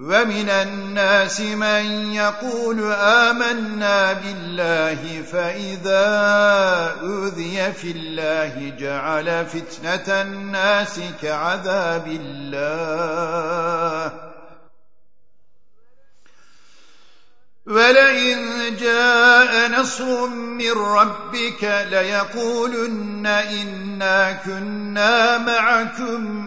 ومن الناس من يقول آمنا بالله فإذا أذي في الله جعل فتنة الناس كعذاب الله. ولئن جاء نصر من ربك ليقولن إنا كنا معكم.